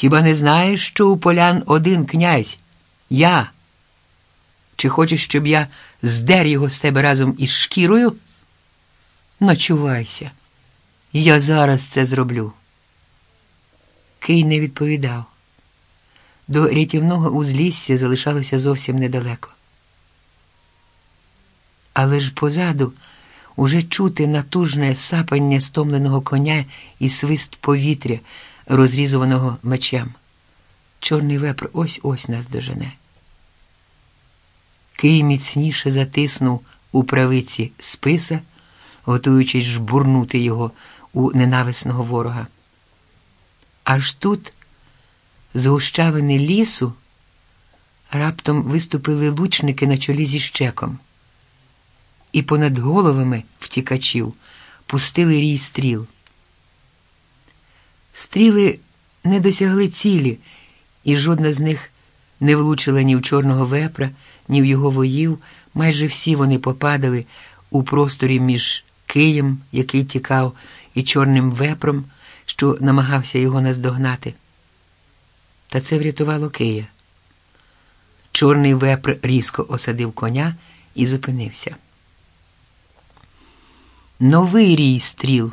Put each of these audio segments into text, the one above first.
Хіба не знаєш, що у полян один князь? Я. Чи хочеш, щоб я здер його з тебе разом із шкірою? Ночувайся. Я зараз це зроблю. Кий не відповідав. До рятівного узлісся залишалося зовсім недалеко. Але ж позаду уже чути натужне сапання стомленого коня і свист повітря, розрізуваного мечем. Чорний вепр ось ось нас дожене. Кий міцніше затиснув у правиці списа, готуючись жбурнути його у ненависного ворога. Аж тут, з гущавини лісу, раптом виступили лучники на чолі зі щеком, і понад головами втікачів пустили рій стріл. Стріли не досягли цілі, і жодна з них не влучила ні в чорного вепра, ні в його воїв. Майже всі вони попадали у просторі між Києм, який тікав, і чорним вепром, що намагався його наздогнати. Та це врятувало Кия. Чорний вепр різко осадив коня і зупинився. Новий рій стріл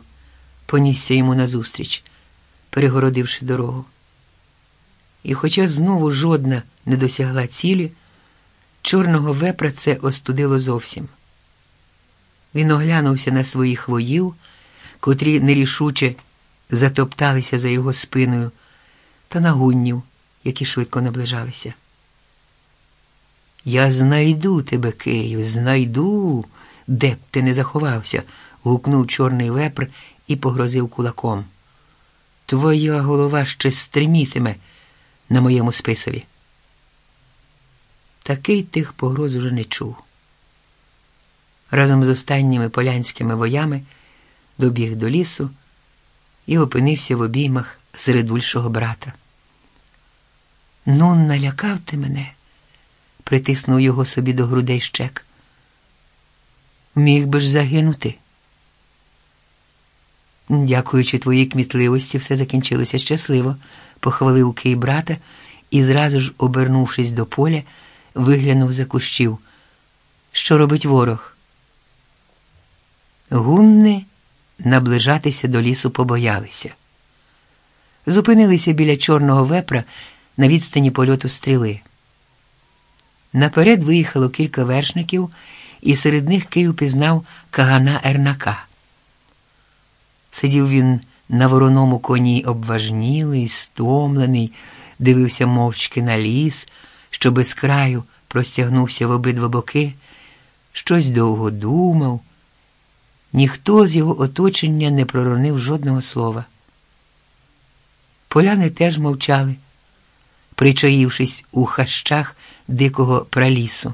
понісся йому назустріч, перегородивши дорогу. І, хоча знову жодна не досягла цілі, чорного вепра це остудило зовсім. Він оглянувся на своїх воїв, котрі нерішуче затопталися за його спиною, та на гуннів, які швидко наближалися. Я знайду тебе, Кию, знайду, де б ти не заховався, гукнув чорний вепр і погрозив кулаком. Твоя голова ще стримітиме на моєму списові. Такий тих погроз уже не чув. Разом з останніми полянськими воями добіг до лісу і опинився в обіймах середульшого брата. Ну, налякав ти мене, притиснув його собі до грудей щек. Міг би ж загинути. Дякуючи твоїй кмітливості, все закінчилося щасливо, похвалив Кий брата і, зразу ж, обернувшись до поля, виглянув за кущів. Що робить ворог? Гунни наближатися до лісу побоялися. Зупинилися біля чорного вепра на відстані польоту стріли. Наперед виїхало кілька вершників, і серед них Київ пізнав Кагана Ернака. Сидів він на вороному коні обважнілий, стомлений, дивився мовчки на ліс, що без краю простягнувся в обидва боки, щось довго думав. Ніхто з його оточення не проронив жодного слова. Поляни теж мовчали, причаївшись у хащах дикого пралісу.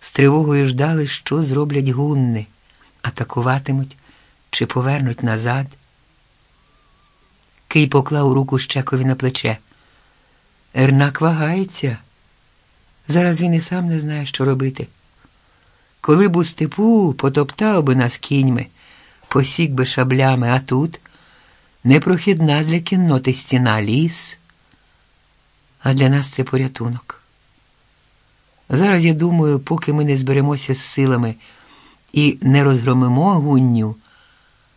З тривогою ждали, що зроблять гунни, атакуватимуть чи повернуть назад. Кий поклав руку щекові на плече. Ернак вагається. Зараз він і сам не знає, що робити. Коли б у степу потоптав би нас кіньми, посік би шаблями, а тут непрохідна для кінноти стіна ліс, а для нас це порятунок. Зараз я думаю, поки ми не зберемося з силами і не розгромимо гунню,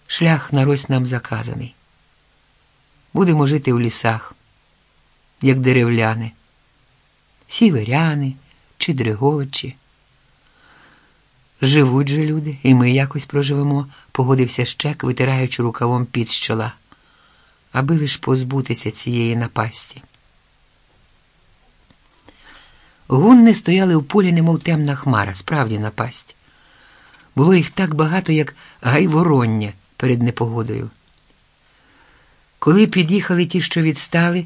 шлях нарось нам заказаний. Будемо жити в лісах, як деревляни, сіверяни чи дреговичі. Живуть же люди, і ми якось проживемо, погодився щек, витираючи рукавом під з чола, аби лиш позбутися цієї напасті. Гунни стояли в полі, немов темна хмара, справді напасть. Було їх так багато, як гайвороння перед непогодою. Коли під'їхали ті, що відстали,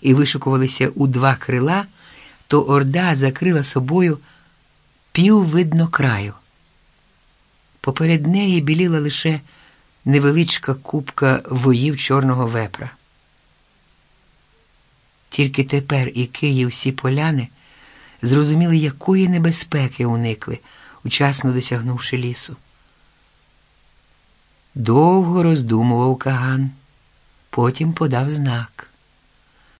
і вишикувалися у два крила, то орда закрила собою піввидно краю. Поперед неї біліла лише невеличка купка воїв чорного вепра. Тільки тепер і Київ всі поляни зрозуміли, якої небезпеки уникли, учасно досягнувши лісу. Довго роздумував Каган, потім подав знак.